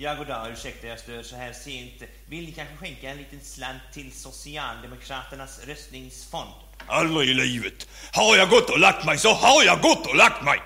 Ja, goddag, ursäkta jag stör så här sent. Vill ni kanske skänka en liten slant till Socialdemokraternas röstningsfond? Aldrig i livet! Har jag gått och lagt mig så har jag gått och lagt mig!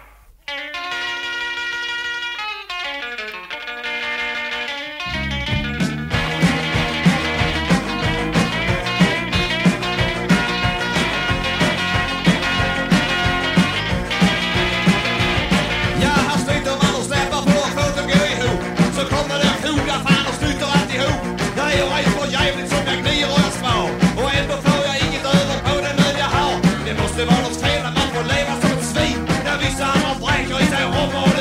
hela man får leva som ett svin när vissa har